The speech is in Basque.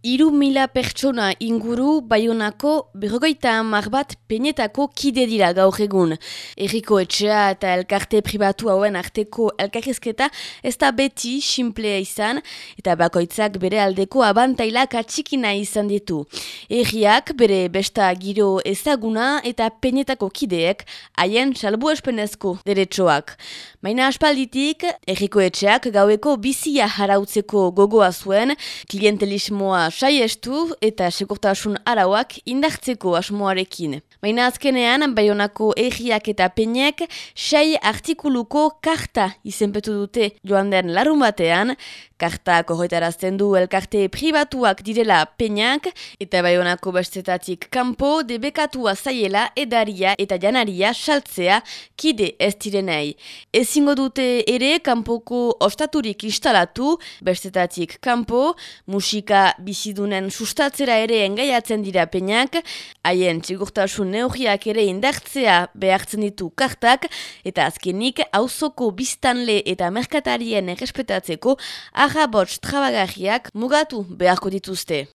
Iru mila pertsona inguru baionako berrogeita hamar bat penetako kide dira gaur egun. Eriko etxea eta elkarte pribatu hauen arteko elkarrizketa ez da beti simplea izan eta bakoitzak bere aldeko abantailak atxikina izan ditu. Erriak bere besta giro ezaguna eta penetako kideek haien salbu espenezko deretsoak. Baina aspalditik, erriko etxeak gaueko bizia harautzeko gogoa zuen, klientelismoa saiestu eta sekurtasun arauak indartzeko asmoarekin. Baina azkenean, Baionako erriak eta peinek sei artikuluko karta izenpetu dute joan den larun batean, karta korretarazten du elkarte pribatuak direla peinak, eta Baionako bestetatik kanpo debekatua zaiela edaria eta janaria saltzea kide ez direnei. Ezingo dute ere kanpoko ostaturik instalatu, bestetatik kanpo, musika bizidunen sustatzera ere engaiatzen dira peinak, haien txigurtasun neurriak ere indartzea behartzen ditu kartak, eta azkenik auzoko biztanle eta merkatarien errespetatzeko arrabots trabagarriak mugatu beharko dituzte.